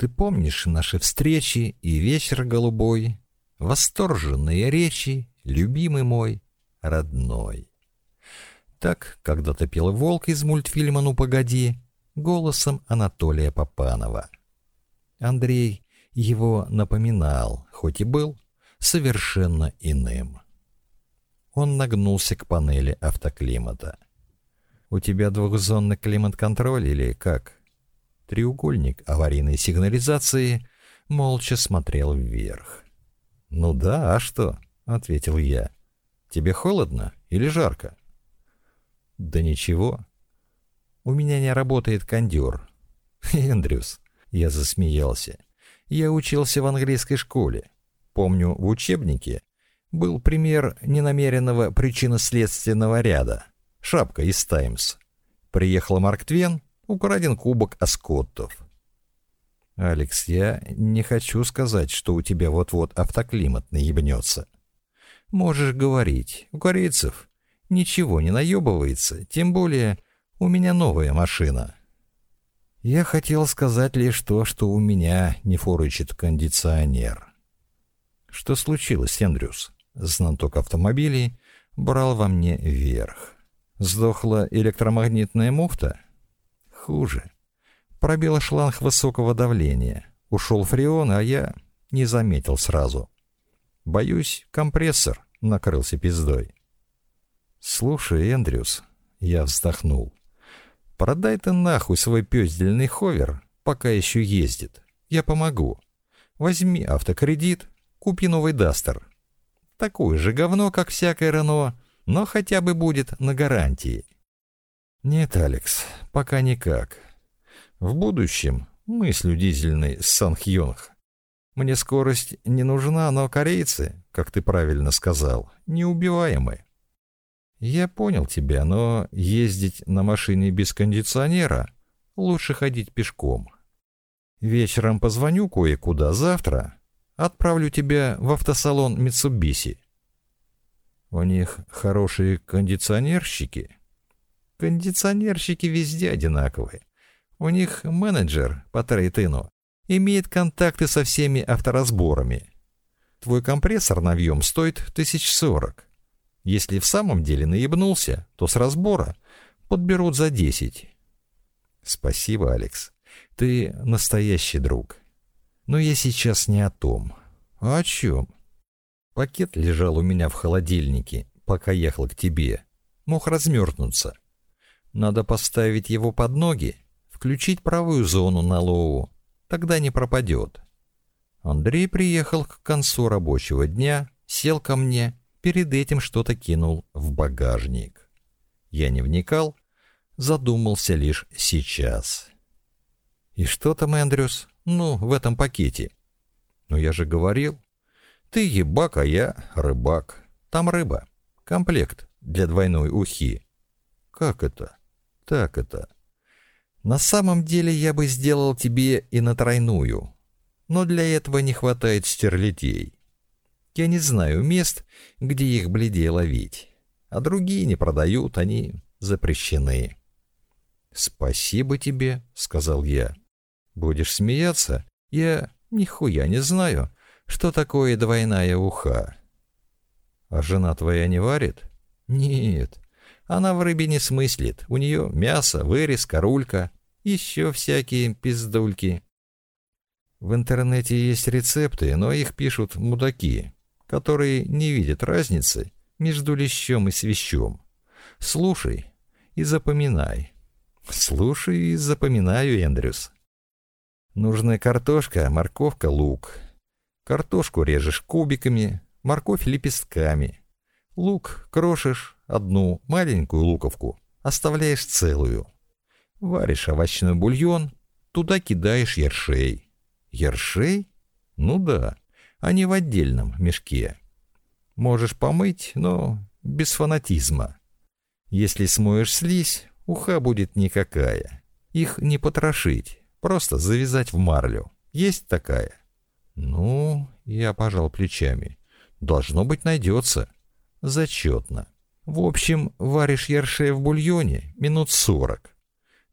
Ты помнишь наши встречи и вечер голубой, Восторженные речи, любимый мой, родной. Так когда-то пел волк из мультфильма «Ну, погоди» голосом Анатолия Попанова. Андрей его напоминал, хоть и был совершенно иным. Он нагнулся к панели автоклимата. «У тебя двухзонный климат-контроль или как?» Треугольник аварийной сигнализации молча смотрел вверх. «Ну да, а что?» — ответил я. «Тебе холодно или жарко?» «Да ничего. У меня не работает кондер». «Эндрюс», — я засмеялся. «Я учился в английской школе. Помню, в учебнике был пример ненамеренного причинно-следственного ряда. Шапка из «Таймс». Приехал Марк Твен, украден кубок Аскоттов. «Алекс, я не хочу сказать, что у тебя вот-вот автоклимат наебнется. Можешь говорить, у корейцев ничего не наебывается, тем более у меня новая машина». Я хотел сказать лишь то, что у меня не форычит кондиционер. Что случилось, Эндрюс? Знаток автомобилей брал во мне вверх. Сдохла электромагнитная муфта? Хуже. Пробила шланг высокого давления. Ушел фреон, а я не заметил сразу. Боюсь, компрессор накрылся пиздой. «Слушай, Эндрюс», — я вздохнул, — «продай ты нахуй свой пёздельный ховер, пока еще ездит. Я помогу. Возьми автокредит, купи новый Дастер. Такое же говно, как всякое Рено, но хотя бы будет на гарантии». «Нет, Алекс, пока никак. В будущем мыслю дизельный Санхёнг. Мне скорость не нужна, но корейцы, как ты правильно сказал, неубиваемы. Я понял тебя, но ездить на машине без кондиционера лучше ходить пешком. Вечером позвоню кое-куда завтра, отправлю тебя в автосалон Mitsubishi. У них хорошие кондиционерщики. Кондиционерщики везде одинаковые. У них менеджер по трейтыну имеет контакты со всеми авторазборами. Твой компрессор навьем стоит тысяч сорок. Если в самом деле наебнулся, то с разбора подберут за десять. Спасибо, Алекс. Ты настоящий друг. Но я сейчас не о том. А о чем? Пакет лежал у меня в холодильнике, пока ехал к тебе. Мог размерзнуться. Надо поставить его под ноги включить правую зону на low, тогда не пропадет. Андрей приехал к концу рабочего дня, сел ко мне, перед этим что-то кинул в багажник. Я не вникал, задумался лишь сейчас. «И что там, Эндрюс? Ну, в этом пакете?» «Ну, я же говорил. Ты ебак, а я рыбак. Там рыба. Комплект для двойной ухи». «Как это?» «Так это. На самом деле я бы сделал тебе и на тройную, но для этого не хватает стерлядей. Я не знаю мест, где их бледей ловить, а другие не продают, они запрещены. «Спасибо тебе», — сказал я. «Будешь смеяться? Я нихуя не знаю, что такое двойная уха». «А жена твоя не варит?» «Нет, она в рыбе не смыслит. У нее мясо, вырезка, рулька, еще всякие пиздульки. В интернете есть рецепты, но их пишут мудаки, которые не видят разницы между лещом и свящом. Слушай и запоминай. Слушай и запоминаю, Эндрюс. Нужна картошка, морковка, лук. Картошку режешь кубиками, морковь лепестками. Лук крошишь, одну маленькую луковку оставляешь целую. Варишь овощной бульон, туда кидаешь ершей. Ершей? Ну да, а не в отдельном мешке. Можешь помыть, но без фанатизма. Если смоешь слизь, уха будет никакая. Их не потрошить, просто завязать в марлю. Есть такая? Ну, я пожал плечами. Должно быть, найдется. Зачетно. В общем, варишь ершей в бульоне минут сорок.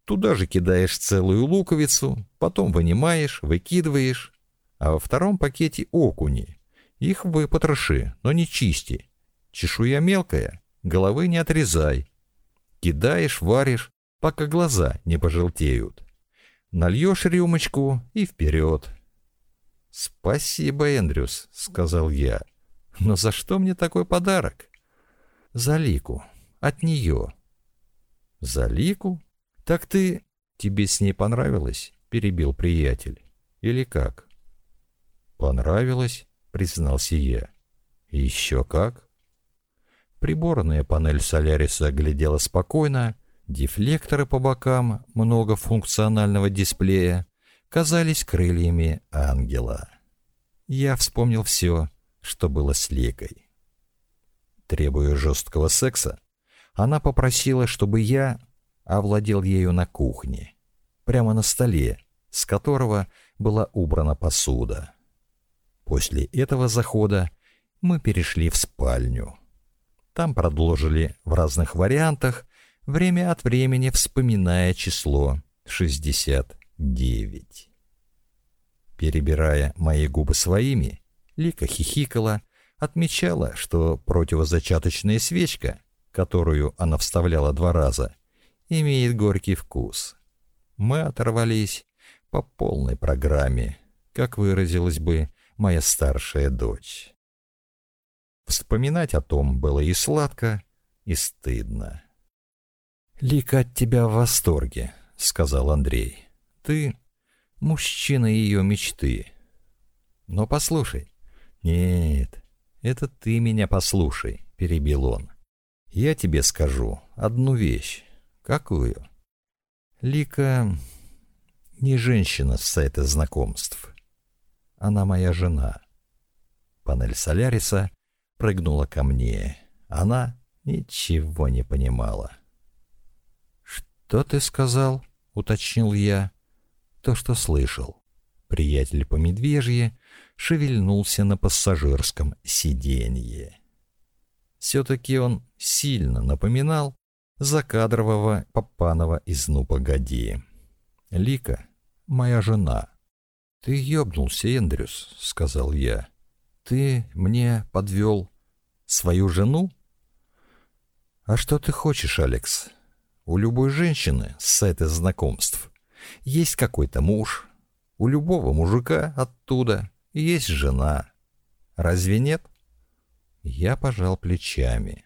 Туда же кидаешь целую луковицу, потом вынимаешь, выкидываешь. А во втором пакете окуни. Их выпотроши, но не чисти. Чешуя мелкая, головы не отрезай. Кидаешь, варишь, пока глаза не пожелтеют. Нальешь рюмочку и вперед. «Спасибо, Эндрюс», — сказал я. «Но за что мне такой подарок?» «За Лику. От нее». «За Лику? Так ты...» «Тебе с ней понравилось?» — перебил приятель. «Или как?» «Понравилось», — признался я. «Еще как?» Приборная панель Соляриса глядела спокойно, дефлекторы по бокам многофункционального дисплея казались крыльями ангела. Я вспомнил все, что было с Ликой. Требуя жесткого секса, она попросила, чтобы я овладел ею на кухне, прямо на столе, с которого была убрана посуда. После этого захода мы перешли в спальню. Там продолжили в разных вариантах, время от времени вспоминая число 69. Перебирая мои губы своими, Лика хихикала, отмечала, что противозачаточная свечка, которую она вставляла два раза, имеет горький вкус. Мы оторвались по полной программе, как выразилась бы моя старшая дочь. Вспоминать о том было и сладко, и стыдно. «Лика от тебя в восторге», — сказал Андрей. «Ты — мужчина ее мечты. Но послушай». «Нет, это ты меня послушай», — перебил он. «Я тебе скажу одну вещь. Какую?» «Лика не женщина с сайта знакомств. Она моя жена». Панель Соляриса прыгнула ко мне. Она ничего не понимала. «Что ты сказал?» — уточнил я. «То, что слышал». Приятель по медвежье шевельнулся на пассажирском сиденье. Все-таки он сильно напоминал закадрового Попанова из «Ну, погоди». «Лика, моя жена». «Ты ёбнулся, Эндрюс», — сказал я. «Ты мне подвел свою жену?» «А что ты хочешь, Алекс? У любой женщины с сайта знакомств есть какой-то муж. У любого мужика оттуда есть жена. Разве нет? Я пожал плечами.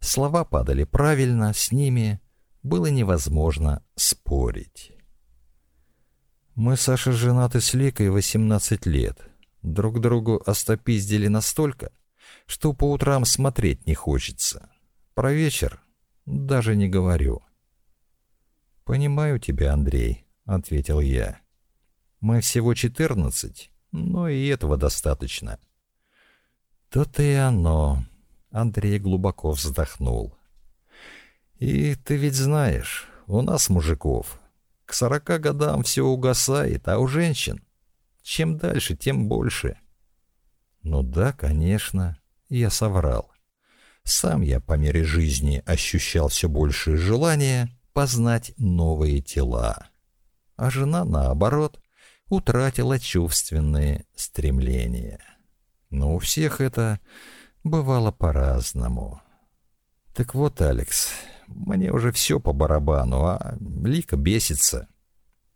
Слова падали правильно, с ними было невозможно спорить. Мы, Саша, женаты с Ликой 18 лет. Друг другу остопиздили настолько, что по утрам смотреть не хочется. Про вечер даже не говорю. «Понимаю тебя, Андрей», — ответил я. «Мы всего четырнадцать, но и этого достаточно». «То-то и оно», — Андрей глубоко вздохнул. «И ты ведь знаешь, у нас, мужиков, к сорока годам все угасает, а у женщин чем дальше, тем больше». «Ну да, конечно», — я соврал. Сам я по мере жизни ощущал все большее желание познать новые тела. А жена, наоборот, утратила чувственные стремления. Но у всех это бывало по-разному. Так вот, Алекс, мне уже все по барабану, а Лика бесится.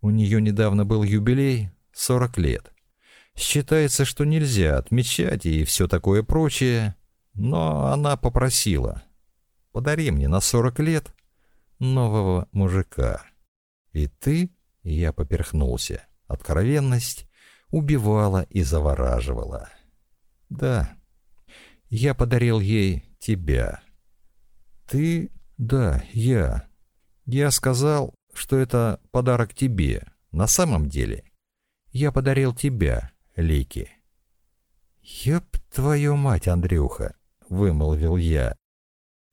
У нее недавно был юбилей, 40 лет. Считается, что нельзя отмечать и все такое прочее, но она попросила. Подари мне на 40 лет нового мужика. И ты, я поперхнулся, откровенность убивала и завораживала. Да, я подарил ей тебя. Ты, да, я. Я сказал, что это подарок тебе. На самом деле, я подарил тебя, Лики. «Ёб твою мать, Андрюха!» — вымолвил я.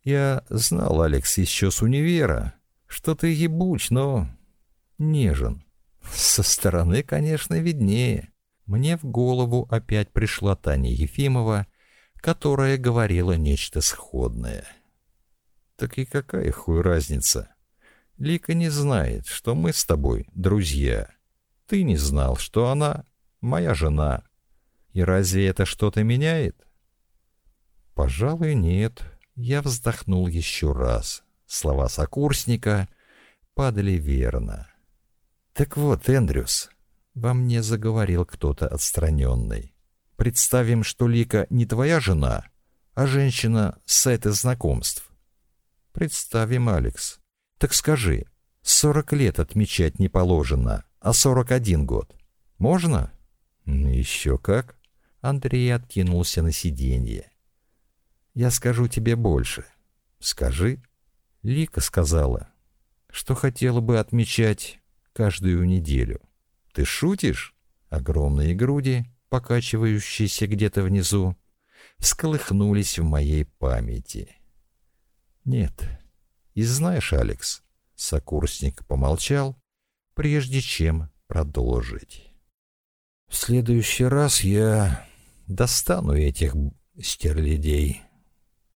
Я знал, Алекс, еще с универа, что ты ебуч, но нежен. Со стороны, конечно, виднее. Мне в голову опять пришла Таня Ефимова, которая говорила нечто сходное. Так и какая хуй разница? Лика не знает, что мы с тобой друзья. Ты не знал, что она моя жена. И разве это что-то меняет? Пожалуй, нет. Я вздохнул еще раз. Слова сокурсника падали верно. Так вот, Эндрюс, во мне заговорил кто-то отстраненный. Представим, что Лика не твоя жена, а женщина с сайта знакомств. Представим, Алекс. Так скажи, сорок лет отмечать не положено, а сорок один год. Можно? Еще как. Андрей откинулся на сиденье. Я скажу тебе больше. Скажи. Лика сказала, что хотела бы отмечать каждую неделю. Ты шутишь? Огромные груди, покачивающиеся где-то внизу, всколыхнулись в моей памяти. Нет. И знаешь, Алекс, сокурсник помолчал, прежде чем продолжить. В следующий раз я достану этих стерлядей.